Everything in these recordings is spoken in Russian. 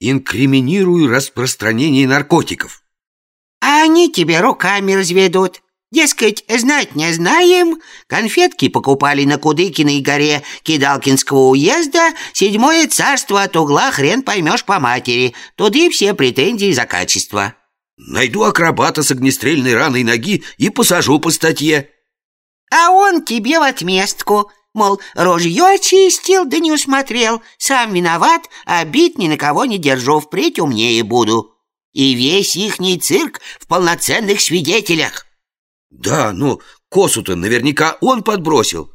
инкриминирую распространение наркотиков. А они тебе руками разведут. Дескать, знать не знаем, конфетки покупали на Кудыкиной горе Кидалкинского уезда, седьмое царство от угла хрен поймешь по матери, туды все претензии за качество. Найду акробата с огнестрельной раной ноги и посажу по статье. А он тебе в отместку, мол, ружье очистил, да не усмотрел, сам виноват, обид ни на кого не держу, впредь умнее буду. И весь ихний цирк в полноценных свидетелях. Да, ну, косу-то наверняка он подбросил.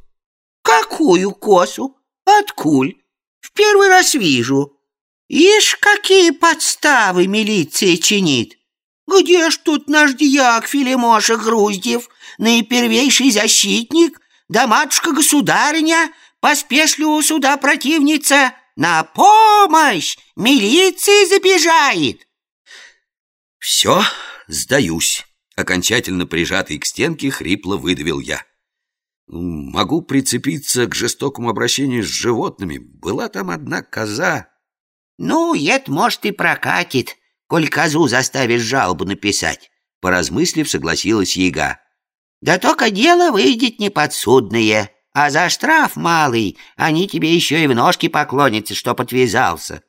Какую косу? Откуль? В первый раз вижу. Ишь, какие подставы милиция чинит. Где ж тут наш дьяк Филимоша Груздев, наипервейший защитник, да матушка-государыня, поспешливого суда противница, на помощь милиции забежает? Все, сдаюсь. Окончательно прижатый к стенке, хрипло выдавил я. Могу прицепиться к жестокому обращению с животными. Была там одна коза. Ну, это, может, и прокатит, коль козу заставишь жалобу написать. Поразмыслив, согласилась яга. Да только дело выйдет неподсудное, а за штраф малый они тебе еще и в ножки поклонятся, что подвязался.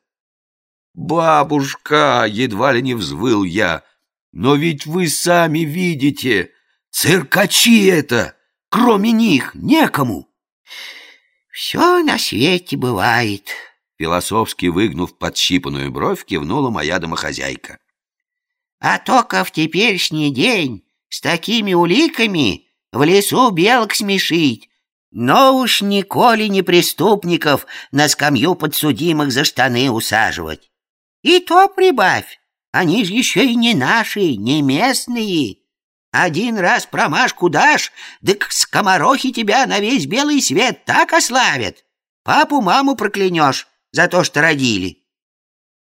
«Бабушка!» — едва ли не взвыл я. «Но ведь вы сами видите, циркачи это! Кроме них некому!» «Все на свете бывает», — философски выгнув подщипанную бровь, кивнула моя домохозяйка. «А только в теперешний день с такими уликами в лесу белок смешить, но уж николи не преступников на скамью подсудимых за штаны усаживать. И то прибавь, они же еще и не наши, не местные. Один раз промашку дашь, да к скоморохи тебя на весь белый свет так ославят. Папу-маму проклянешь за то, что родили.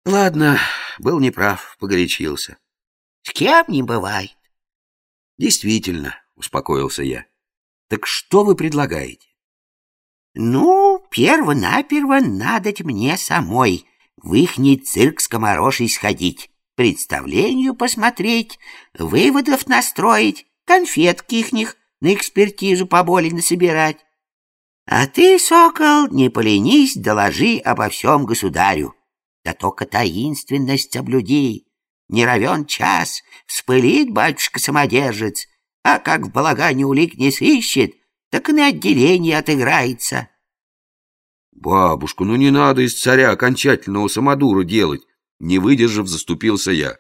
Ладно, был неправ, погорячился. С кем не бывает. Действительно, успокоился я. Так что вы предлагаете? Ну, перво-наперво надоть мне самой в ихний цирк с комарошей сходить, представлению посмотреть, выводов настроить, конфетки ихних на экспертизу поболее насобирать. А ты, сокол, не поленись, доложи обо всем государю. Да только таинственность соблюди. Не равен час, вспылит батюшка-самодержец, а как в балагане улик не сыщет, так и на отделении отыграется. «Бабушка, ну не надо из царя окончательного самодура делать!» Не выдержав, заступился я.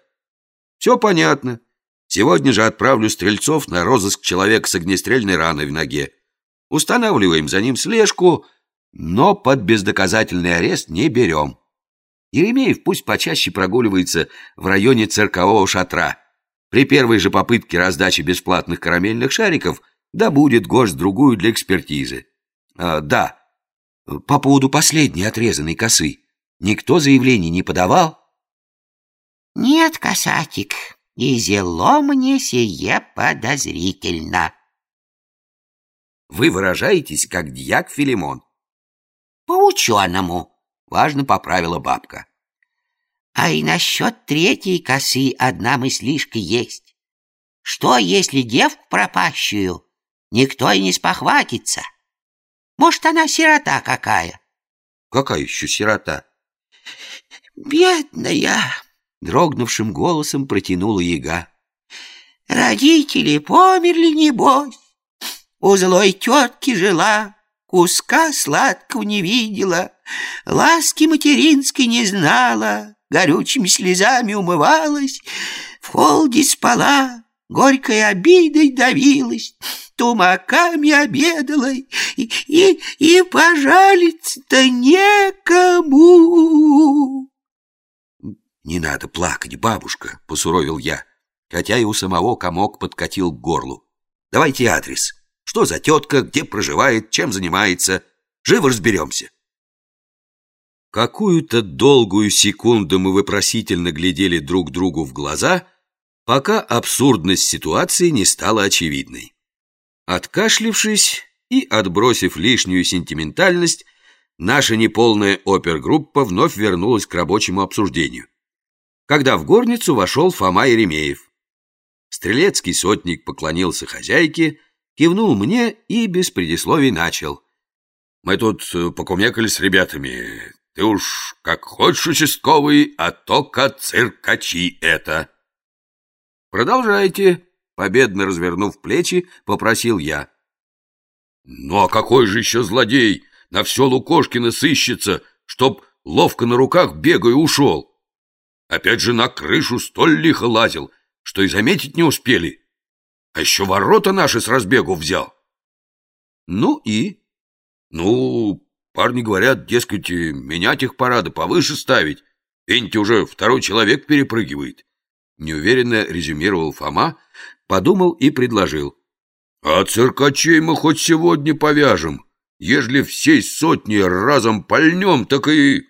«Все понятно. Сегодня же отправлю стрельцов на розыск человека с огнестрельной раной в ноге. Устанавливаем за ним слежку, но под бездоказательный арест не берем. Еремеев пусть почаще прогуливается в районе циркового шатра. При первой же попытке раздачи бесплатных карамельных шариков добудет гость-другую для экспертизы. А, да, по поводу последней отрезанной косы. Никто заявлений не подавал? Нет, касатик, и зело мне сие подозрительно. Вы выражаетесь, как дьяк Филимон. По-ученому, важно поправила бабка. А и насчет третьей косы одна мыслишка есть. Что, если девку пропащую никто и не спохватится? Может, она сирота какая? Какая еще сирота? Бедная, дрогнувшим голосом протянула яга. Родители померли, небось. У злой тетки жила, куска сладкого не видела, ласки материнской не знала, горючими слезами умывалась, в холоде спала, горькой обидой давилась тумаками обедала, и, и, и пожалиться-то некому. Не надо плакать, бабушка, посуровил я, хотя и у самого комок подкатил к горлу. Давайте адрес. Что за тетка, где проживает, чем занимается. Живо разберемся. Какую-то долгую секунду мы вопросительно глядели друг другу в глаза, пока абсурдность ситуации не стала очевидной. Откашлившись и отбросив лишнюю сентиментальность, наша неполная опергруппа вновь вернулась к рабочему обсуждению. Когда в горницу вошел Фома Еремеев. Стрелецкий сотник поклонился хозяйке, кивнул мне и без предисловий начал. «Мы тут э, покумекали с ребятами. Ты уж как хочешь участковый, а только циркачи это». «Продолжайте», — победно развернув плечи, попросил я. «Ну а какой же еще злодей на все Лукошкина сыщется, чтоб ловко на руках бегая ушел? Опять же на крышу столь лихо лазил, что и заметить не успели. А еще ворота наши с разбегу взял». «Ну и?» «Ну, парни говорят, дескать, менять их пора да повыше ставить. Энти уже второй человек перепрыгивает неуверенно резюмировал Фома, подумал и предложил. «А циркачей мы хоть сегодня повяжем. Ежели всей сотни разом пальнем, так и...»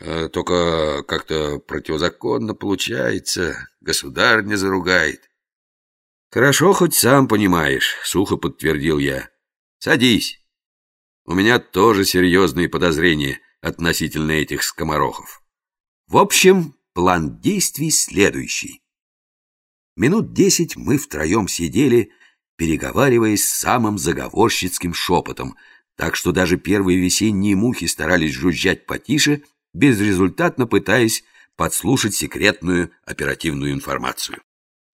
а, «Только как-то противозаконно получается. Государь не заругает». «Хорошо, хоть сам понимаешь», — сухо подтвердил я. «Садись. У меня тоже серьезные подозрения относительно этих скоморохов. В общем, План действий следующий. Минут десять мы втроем сидели, переговариваясь самым заговорщицким шепотом, так что даже первые весенние мухи старались жужжать потише, безрезультатно пытаясь подслушать секретную оперативную информацию.